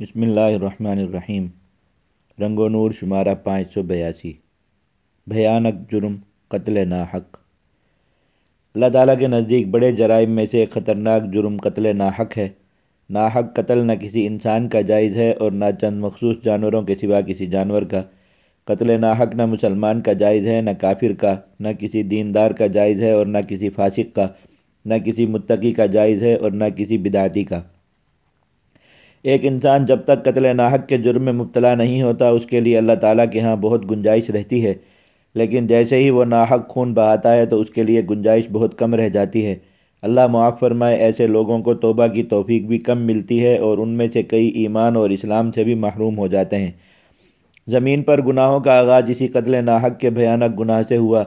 بسم اللہ الرحمن الرحیم۔ رنگ و نور شمارہ پانچ سو بیاسی۔ بھیانک جرم، قتل ناحق۔ اللہ تعالیٰ کے نزدیک بڑے جرائم میں سے خطرناک جرم، قتل ناحق ہے۔ ناحق قتل نہ کسی انسان کا جائز ہے اور نہ چند مخصوص جانوروں کے سوا کسی جانور کا۔ قتل ناحق نہ مسلمان کا جائز ہے، نہ کافر کا، نہ کسی دیندار کا جائز ہے اور نہ کسی فاسق کا، نہ کسی متقی کا جائز ہے اور نہ کسی بدعتی کا۔ ایک انسان جب تک قتل ناحق کے جرم میں مبتلا نہیں ہوتا، اس کے لیے اللہ تعالیٰ کے ہاں بہت گنجائش رہتی ہے۔ لیکن جیسے ہی وہ ناحق خون بہاتا ہے، تو اس کے لیے گنجائش بہت کم رہ جاتی ہے۔ اللہ معاف فرمائے، ایسے لوگوں کو توبہ کی توفیق بھی کم ملتی ہے اور ان میں سے کئی ایمان اور اسلام سے بھی محروم ہو جاتے ہیں۔ زمین پر گناہوں کا آغاز اسی قتل ناحق کے بھیانک گناہ سے ہوا۔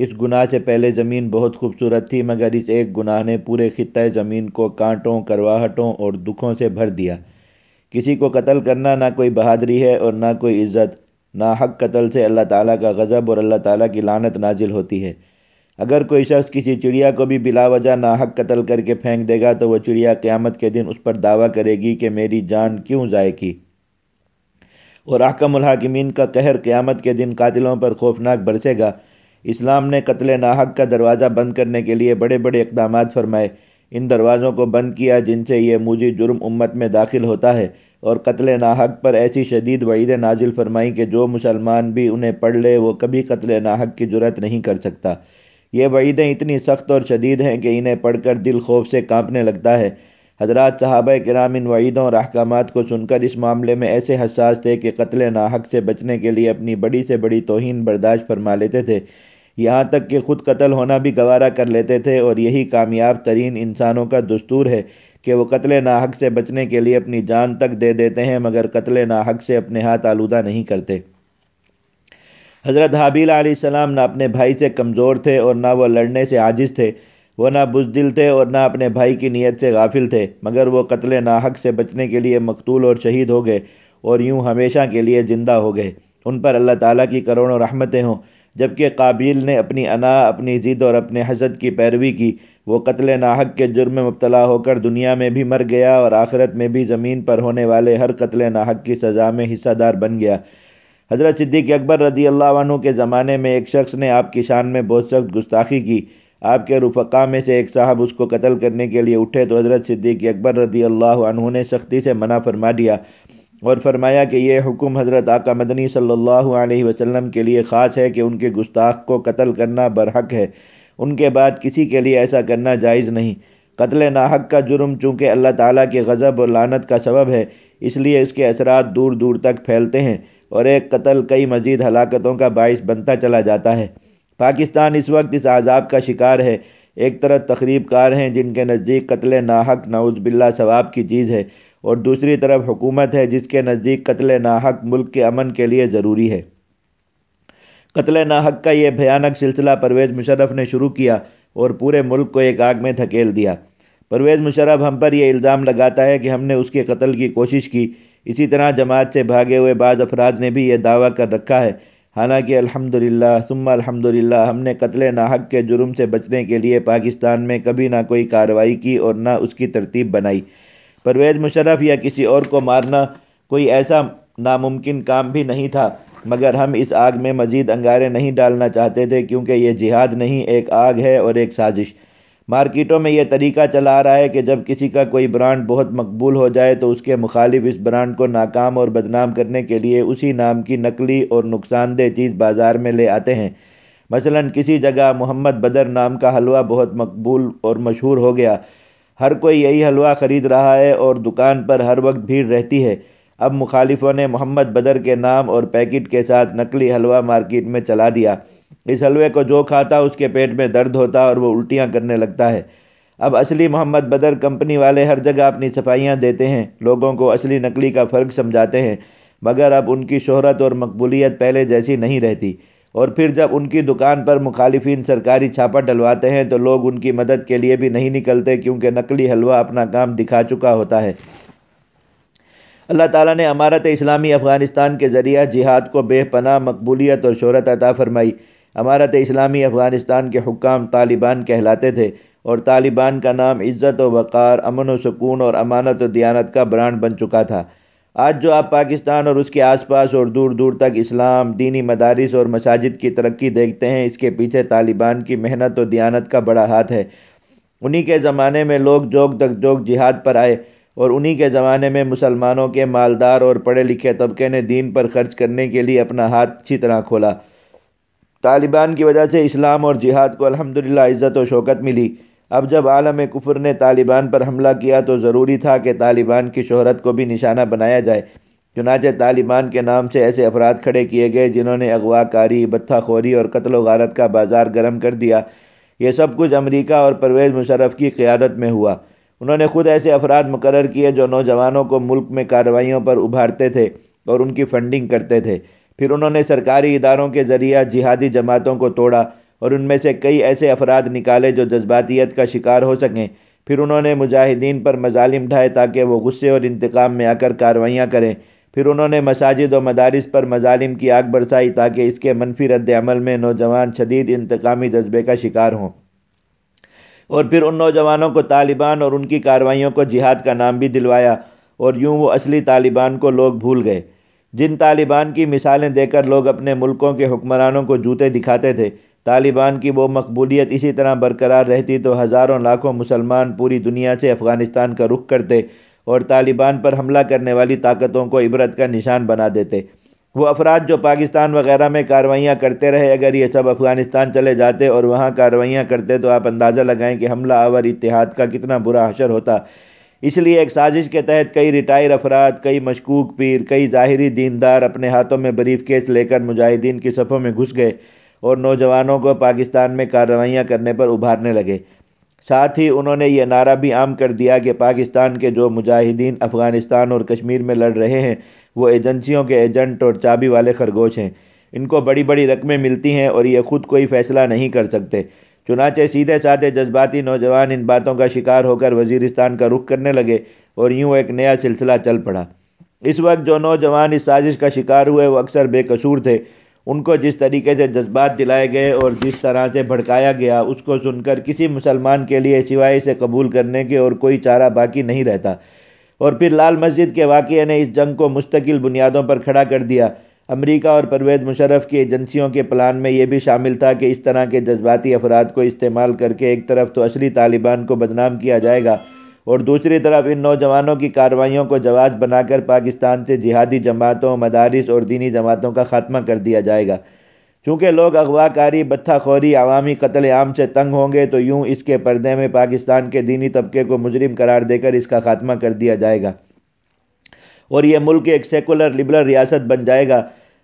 اس گناہ سے پہلے زمین بہت خوبصورت تھی، مگر اس ایک گناہ نے پورے خطۂ زمین کو کانٹوں، کرواہٹوں اور دکھوں سے بھر دیا۔ کسی کو قتل کرنا نہ کوئی بہادری ہے اور نہ کوئی عزت، نہ حق قتل سے اللہ تعالیٰ کا غضب اور اللہ تعالیٰ کی لانت نازل ہوتی ہے۔ اگر کوئی شخص کسی چڑیا کو بھی بلا وجہ ناحق قتل کر کے پھینک دے گا، تو وہ چڑیا قیامت کے دن اس پر دعویٰ کرے گی کہ میری جان کیوں ضائع کی۔ اور احکم الحاکمین کا قہر قیامت کے دن قاتلوں پر خوفناک برسے گا۔ اسلام نے قتل ناحق کا دروازہ بند کرنے کے لیے بڑے بڑے اقدامات فرمائے۔ ان دروازوں کو بند کیا جن سے یہ موجی جرم امت میں داخل ہوتا ہے اور قتل ناحق پر ایسی شدید وعید نازل فرمائی کہ جو مسلمان بھی انہیں پڑھ لے، وہ کبھی قتل ناحق کی جرت نہیں کر سکتا۔ یہ وعیدیں اتنی سخت اور شدید ہیں کہ انہیں پڑھ کر دل خوف سے کانپنے لگتا ہے۔ حضرات صحابہ کرام ان وعیدوں اور احکامات کو سن کر اس معاملے میں ایسے حساس تھے کہ قتل ناحق سے بچنے کے لیے اپنی بڑی سے بڑی توہین برداشت فرما لیتے تھے۔ یہاں تک کہ خود قتل ہونا بھی گوارا کر لیتے تھے اور یہی کامیاب ترین انسانوں کا دستور ہے کہ وہ قتل ناحق سے بچنے کے لیے اپنی جان تک دے دیتے ہیں، مگر قتل ناحق سے اپنے ہاتھ آلودہ نہیں کرتے۔ حضرت حابیل علیہ السلام نہ اپنے بھائی سے کمزور تھے اور نہ وہ لڑنے سے عاجز تھے۔ وہ نہ بزدل تھے اور نہ اپنے بھائی کی نیت سے غافل تھے، مگر وہ قتل ناحق سے بچنے کے لیے مقتول اور شہید ہو گئے اور یوں ہمیشہ کے لیے زندہ ہو گئے۔ ان پر اللہ تعالیٰ کی کروڑوں رحمتیں ہوں۔ جبکہ قابیل نے اپنی انا، اپنی ضد اور اپنے حسد کی پیروی کی، وہ قتل ناحق کے جرم میں مبتلا ہو کر دنیا میں بھی مر گیا اور آخرت میں بھی زمین پر ہونے والے ہر قتل ناحق کی سزا میں حصہ دار بن گیا۔ حضرت صدیق اکبر رضی اللہ عنہ کے زمانے میں ایک شخص نے آپ کی شان میں بہت سخت گستاخی کی۔ آپ کے رفقا میں سے ایک صاحب اس کو قتل کرنے کے لیے اٹھے تو حضرت صدیق اکبر رضی اللہ عنہ نے سختی سے منع فرما دیا۔ اور فرمایا کہ یہ حکم حضرت آقا مدنی صلی اللہ علیہ وسلم کے لیے خاص ہے کہ ان کے گستاخ کو قتل کرنا برحق ہے۔ ان کے بعد کسی کے لیے ایسا کرنا جائز نہیں۔ قتل ناحق کا جرم چونکہ اللہ تعالیٰ کے غضب اور لانت کا سبب ہے، اس لیے اس کے اثرات دور دور تک پھیلتے ہیں اور ایک قتل کئی مزید ہلاکتوں کا باعث بنتا چلا جاتا ہے۔ پاکستان اس وقت اس عذاب کا شکار ہے۔ ایک طرح تقریب کار ہیں جن کے نزدیک قتل ناحق نعوذ باللہ ثواب کی چیز ہے۔ اور دوسری طرف حکومت ہے جس کے نزدیک قتل ناحق ملک کے امن کے لیے ضروری ہے۔ قتل ناحق کا یہ بھیانک سلسلہ پرویز مشرف نے شروع کیا اور پورے ملک کو ایک آگ میں دھکیل دیا۔ پرویز مشرف ہم پر یہ الزام لگاتا ہے کہ ہم نے اس کے قتل کی کوشش کی۔ اسی طرح جماعت سے بھاگے ہوئے بعض افراد نے بھی یہ دعویٰ کر رکھا ہے۔ حالانکہ الحمد للہ ثم الحمد للہ ہم نے قتل ناحق کے جرم سے بچنے کے لیے پاکستان میں کبھی نہ کوئی کارروائی کی اور نہ اس کی ترتیب بنائی۔ پرویز مشرف یا کسی اور کو مارنا کوئی ایسا ناممکن کام بھی نہیں تھا، مگر ہم اس آگ میں مزید انگارے نہیں ڈالنا چاہتے تھے کیونکہ یہ جہاد نہیں، ایک آگ ہے اور ایک سازش۔ مارکیٹوں میں یہ طریقہ چلا آ رہا ہے کہ جب کسی کا کوئی برانڈ بہت مقبول ہو جائے تو اس کے مخالف اس برانڈ کو ناکام اور بدنام کرنے کے لیے اسی نام کی نقلی اور نقصان دہ چیز بازار میں لے آتے ہیں۔ مثلا کسی جگہ محمد بدر نام کا حلوہ بہت مقبول اور مشہور ہو گیا۔ ہر کوئی یہی حلوہ خرید رہا ہے اور دکان پر ہر وقت بھیڑ رہتی ہے۔ اب مخالفوں نے محمد بدر کے نام اور پیکٹ کے ساتھ نقلی حلوہ مارکیٹ میں چلا دیا۔ اس حلوے کو جو کھاتا اس کے پیٹ میں درد ہوتا اور وہ الٹیاں کرنے لگتا ہے۔ اب اصلی محمد بدر کمپنی والے ہر جگہ اپنی صفائیاں دیتے ہیں۔ لوگوں کو اصلی نقلی کا فرق سمجھاتے ہیں، مگر اب ان کی شہرت اور مقبولیت پہلے جیسی نہیں رہتی۔ اور پھر جب ان کی دکان پر مخالفین سرکاری چھاپا ڈلواتے ہیں تو لوگ ان کی مدد کے لیے بھی نہیں نکلتے کیونکہ نقلی حلوہ اپنا کام دکھا چکا ہوتا ہے۔ اللہ تعالیٰ نے امارت اسلامی افغانستان کے ذریعہ جہاد کو بے پناہ، مقبولیت اور شہرت عطا فرمائی۔ امارت اسلامی افغانستان کے حکام طالبان کہلاتے تھے اور طالبان کا نام عزت و وقار، امن و سکون اور امانت و دیانت کا برانڈ بن چکا تھا۔ آج جو آپ پاکستان اور اس کے آس پاس اور دور دور تک اسلام، دینی مدارس اور مساجد کی ترقی دیکھتے ہیں، اس کے پیچھے طالبان کی محنت و دیانت کا بڑا ہاتھ ہے۔ انہی کے زمانے میں لوگ جوگ تک جوگ جہاد پر آئے اور انہی کے زمانے میں مسلمانوں کے مالدار اور پڑھے لکھے طبقے نے دین پر خرچ کرنے کے لیے اپنا ہاتھ اچھی طرح کھولا۔ طالبان کی وجہ سے اسلام اور جہاد کو الحمدللہ عزت و شوکت ملی۔ اب جب عالم کفر نے طالبان پر حملہ کیا تو ضروری تھا کہ طالبان کی شہرت کو بھی نشانہ بنایا جائے۔ چنانچہ طالبان کے نام سے ایسے افراد کھڑے کیے گئے جنہوں نے اغوا کاری بتہ خوری اور قتل و غارت کا بازار گرم کر دیا۔ یہ سب کچھ امریکہ اور پرویز مشرف کی قیادت میں ہوا۔ انہوں نے خود ایسے افراد مقرر کیے جو نوجوانوں کو ملک میں کارروائیوں پر ابھارتے تھے اور ان کی فنڈنگ کرتے تھے۔ پھر انہوں نے سرکاری اداروں کے ذریعہ جہادی جماعتوں کو توڑا۔ اور ان میں سے کئی ایسے افراد نکالے جو جذباتیت کا شکار ہو سکیں۔ پھر انہوں نے مجاہدین پر مظالم ڈھائے تاکہ وہ غصے اور انتقام میں آ کر کارروائیاں کریں۔ پھر انہوں نے مساجد و مدارس پر مظالم کی آگ برسائی تاکہ اس کے منفی رد عمل میں نوجوان شدید انتقامی جذبے کا شکار ہوں۔ اور پھر ان نوجوانوں کو طالبان اور ان کی کارروائیوں کو جہاد کا نام بھی دلوایا اور یوں وہ اصلی طالبان کو لوگ بھول گئے۔ جن طالبان کی مثالیں دے کر لوگ اپنے ملکوں کے حکمرانوں کو جوتے دکھاتے تھے طالبان کی وہ مقبولیت اسی طرح برقرار رہتی تو ہزاروں لاکھوں مسلمان پوری دنیا سے افغانستان کا رخ کرتے اور طالبان پر حملہ کرنے والی طاقتوں کو عبرت کا نشان بنا دیتے۔ وہ افراد جو پاکستان وغیرہ میں کارروائیاں کرتے رہے، اگر یہ سب افغانستان چلے جاتے اور وہاں کارروائیاں کرتے تو آپ اندازہ لگائیں کہ حملہ آور اتحاد کا کتنا برا حشر ہوتا۔ اس لیے ایک سازش کے تحت کئی ریٹائر افراد، کئی مشکوک پیر، کئی ظاہری دیندار اپنے ہاتھوں میں بریف کیس لے کر مجاہدین کی صفوں میں گھس گئے۔ اور نوجوانوں کو پاکستان میں کارروائیاں کرنے پر ابھارنے لگے۔ ساتھ ہی انہوں نے یہ نعرہ بھی عام کر دیا کہ پاکستان کے جو مجاہدین افغانستان اور کشمیر میں لڑ رہے ہیں، وہ ایجنسیوں کے ایجنٹ اور چابی والے خرگوش ہیں۔ ان کو بڑی بڑی رقمیں ملتی ہیں اور یہ خود کوئی فیصلہ نہیں کر سکتے۔ چنانچہ سیدھے سادھے جذباتی نوجوان ان باتوں کا شکار ہو کر وزیرستان کا رخ کرنے لگے اور یوں ایک نیا سلسلہ چل پڑا۔ اس وقت جو نوجوان اس سازش کا شکار ہوئے، وہ اکثر بے قصور تھے۔ ان کو جس طریقے سے جذبات دلائے گئے اور جس طرح سے بھڑکایا گیا، اس کو سن کر کسی مسلمان کے لیے سوائے اسے قبول کرنے کے اور کوئی چارہ باقی نہیں رہتا۔ اور پھر لال مسجد کے واقعے نے اس جنگ کو مستقل بنیادوں پر کھڑا کر دیا۔ امریکہ اور پرویز مشرف کی ایجنسیوں کے پلان میں یہ بھی شامل تھا کہ اس طرح کے جذباتی افراد کو استعمال کر کے ایک طرف تو اصلی طالبان کو بدنام کیا جائے گا۔ اور دوسری طرف ان نوجوانوں کی کارروائیوں کو جواز بنا کر پاکستان سے جہادی جماعتوں، مدارس اور دینی جماعتوں کا خاتمہ کر دیا جائے گا۔ چونکہ لوگ اغوا کاری بتھا خوری عوامی قتل عام سے تنگ ہوں گے، تو یوں اس کے پردے میں پاکستان کے دینی طبقے کو مجرم قرار دے کر اس کا خاتمہ کر دیا جائے گا۔ اور یہ ملک ایک سیکولر لبرل ریاست بن جائے گا،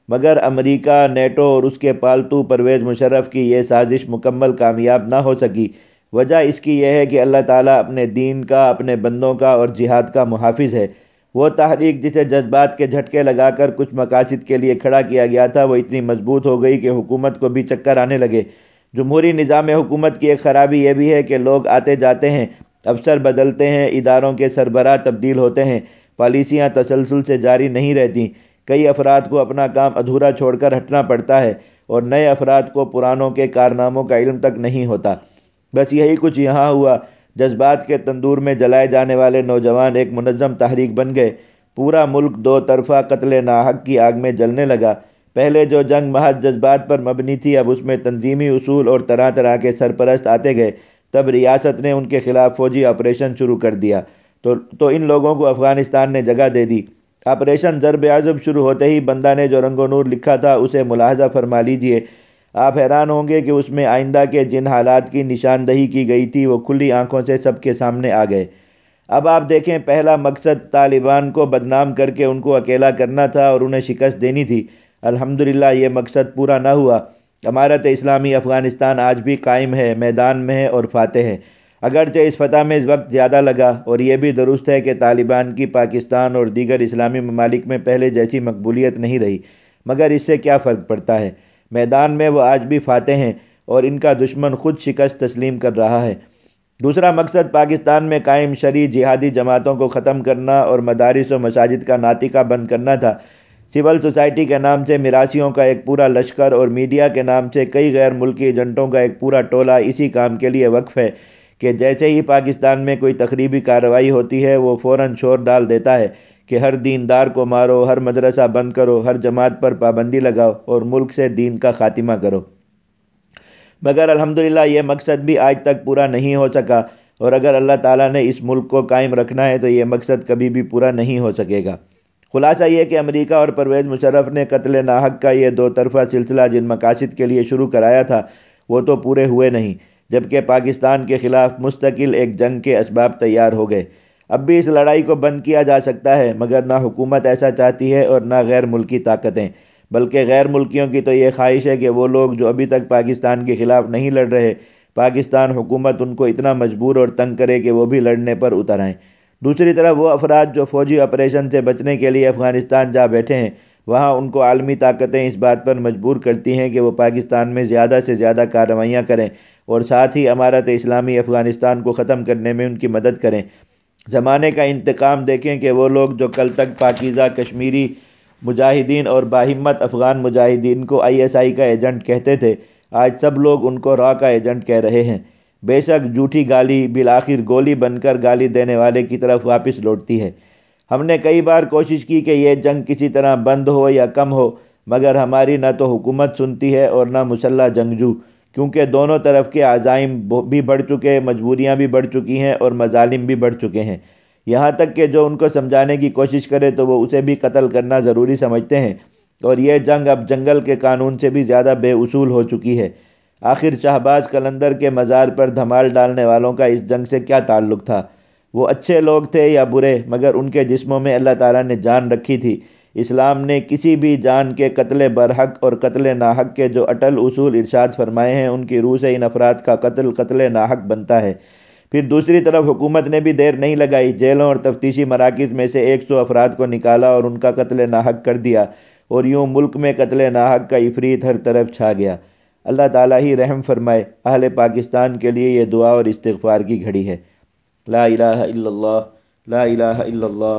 مگر امریکہ، نیٹو اور اس کے پالتو پرویز مشرف کی یہ سازش مکمل کامیاب نہ ہو سکی۔ وجہ اس کی یہ ہے کہ اللہ تعالیٰ اپنے دین کا، اپنے بندوں کا اور جہاد کا محافظ ہے۔ وہ تحریک جسے جذبات کے جھٹکے لگا کر کچھ مقاصد کے لیے کھڑا کیا گیا تھا، وہ اتنی مضبوط ہو گئی کہ حکومت کو بھی چکر آنے لگے۔ جمہوری نظام حکومت کی ایک خرابی یہ بھی ہے کہ لوگ آتے جاتے ہیں، افسر بدلتے ہیں، اداروں کے سربراہ تبدیل ہوتے ہیں۔ پالیسیاں تسلسل سے جاری نہیں رہتی۔ کئی افراد کو اپنا کام ادھورا چھوڑ کر ہٹنا پڑتا ہے اور نئے افراد کو پرانوں کے کارناموں کا علم تک نہیں ہوتا۔ بس یہی کچھ یہاں ہوا۔ جذبات کے تندور میں جلائے جانے والے نوجوان ایک منظم تحریک بن گئے۔ پورا ملک دو طرفہ قتل ناحق کی آگ میں جلنے لگا۔ پہلے جو جنگ محض جذبات پر مبنی تھی، اب اس میں تنظیمی اصول اور طرح طرح کے سرپرست آتے گئے۔ تب ریاست نے ان کے خلاف فوجی آپریشن شروع کر دیا۔ تو تو ان لوگوں کو افغانستان نے جگہ دے دی۔ آپریشن ضرب عزب شروع ہوتے ہی بندہ نے جو رنگ و نور لکھا تھا، اسے ملاحظہ فرما لیجیے۔ آپ حیران ہوں گے کہ اس میں آئندہ کے جن حالات کی نشاندہی کی گئی تھی، وہ کھلی آنکھوں سے سب کے سامنے آ گئے۔ اب آپ دیکھیں، پہلا مقصد طالبان کو بدنام کر کے ان کو اکیلا کرنا تھا اور انہیں شکست دینی تھی۔ الحمدللہ، یہ مقصد پورا نہ ہوا۔ امارت اسلامی افغانستان آج بھی قائم ہے، میدان میں ہے اور فاتح ہے۔ اگرچہ اس فتح میں اس وقت زیادہ لگا اور یہ بھی درست ہے کہ طالبان کی پاکستان اور دیگر اسلامی ممالک میں پہلے جیسی مقبولیت نہیں رہی، مگر اس سے کیا فرق پڑتا ہے؟ میدان میں وہ آج بھی فاتح ہیں اور ان کا دشمن خود شکست تسلیم کر رہا ہے۔ دوسرا مقصد پاکستان میں قائم شرع جہادی جماعتوں کو ختم کرنا اور مدارس و مساجد کا ناطقہ بند کرنا تھا۔ سول سوسائٹی کے نام سے مراسیوں کا ایک پورا لشکر اور میڈیا کے نام سے کئی غیر ملکی ایجنٹوں کا ایک پورا ٹولہ اسی کام کے لیے وقف ہے کہ جیسے ہی پاکستان میں کوئی تقریبی کارروائی ہوتی ہے، وہ فوراً شور ڈال دیتا ہے۔ کہ ہر دیندار کو مارو، ہر مدرسہ بند کرو، ہر جماعت پر پابندی لگاؤ اور ملک سے دین کا خاتمہ کرو۔ مگر الحمدللہ یہ مقصد بھی آج تک پورا نہیں ہو سکا اور اگر اللہ تعالیٰ نے اس ملک کو قائم رکھنا ہے تو یہ مقصد کبھی بھی پورا نہیں ہو سکے گا۔ خلاصہ یہ کہ امریکہ اور پرویز مشرف نے قتل ناحق کا یہ دو طرفہ سلسلہ جن مقاصد کے لیے شروع کرایا تھا، وہ تو پورے ہوئے نہیں، جبکہ پاکستان کے خلاف مستقل ایک جنگ کے اسباب تیار ہو گئے۔ اب بھی اس لڑائی کو بند کیا جا سکتا ہے، مگر نہ حکومت ایسا چاہتی ہے اور نہ غیر ملکی طاقتیں۔ بلکہ غیر ملکیوں کی تو یہ خواہش ہے کہ وہ لوگ جو ابھی تک پاکستان کے خلاف نہیں لڑ رہے، پاکستان حکومت ان کو اتنا مجبور اور تنگ کرے کہ وہ بھی لڑنے پر اتر آئیں۔ دوسری طرف وہ افراد جو فوجی آپریشن سے بچنے کے لیے افغانستان جا بیٹھے ہیں، وہاں ان کو عالمی طاقتیں اس بات پر مجبور کرتی ہیں کہ وہ پاکستان میں زیادہ سے زیادہ کارروائیاں کریں اور ساتھ ہی امارت اسلامی افغانستان کو ختم کرنے میں ان کی مدد کریں۔ زمانے کا انتقام دیکھیں کہ وہ لوگ جو کل تک پاکیزہ کشمیری مجاہدین اور باہمت افغان مجاہدین کو آئی ایس آئی کا ایجنٹ کہتے تھے، آج سب لوگ ان کو را کا ایجنٹ کہہ رہے ہیں۔ بے شک جھوٹی گالی بالآخر گولی بن کر گالی دینے والے کی طرف واپس لوٹتی ہے۔ ہم نے کئی بار کوشش کی کہ یہ جنگ کسی طرح بند ہو یا کم ہو، مگر ہماری نہ تو حکومت سنتی ہے اور نہ مسلح جنگجو۔ کیونکہ دونوں طرف کے عزائم بھی بڑھ چکے مجبوریاں بھی بڑھ چکی ہیں اور مظالم بھی بڑھ چکے ہیں۔ یہاں تک کہ جو ان کو سمجھانے کی کوشش کرے تو وہ اسے بھی قتل کرنا ضروری سمجھتے ہیں۔ اور یہ جنگ اب جنگل کے قانون سے بھی زیادہ بے اصول ہو چکی ہے۔ آخر شہباز کلندر کے مزار پر دھمال ڈالنے والوں کا اس جنگ سے کیا تعلق تھا؟ وہ اچھے لوگ تھے یا برے؟ مگر ان کے جسموں میں اللہ تعالیٰ نے جان رکھی تھی۔ اسلام نے کسی بھی جان کے قتل برحق اور قتل ناحق کے جو اٹل اصول ارشاد فرمائے ہیں، ان کی روح سے ان افراد کا قتل قتل ناحق بنتا ہے۔ پھر دوسری طرف حکومت نے بھی دیر نہیں لگائی، جیلوں اور تفتیشی مراکز میں سے ایک سو افراد کو نکالا اور ان کا قتل ناحق کر دیا اور یوں ملک میں قتل ناحق کا افریت ہر طرف چھا گیا۔ اللہ تعالیٰ ہی رحم فرمائے، اہل پاکستان کے لیے یہ دعا اور استغفار کی گھڑی ہے۔ لا الہ الا اللہ، لا الہ الا اللہ۔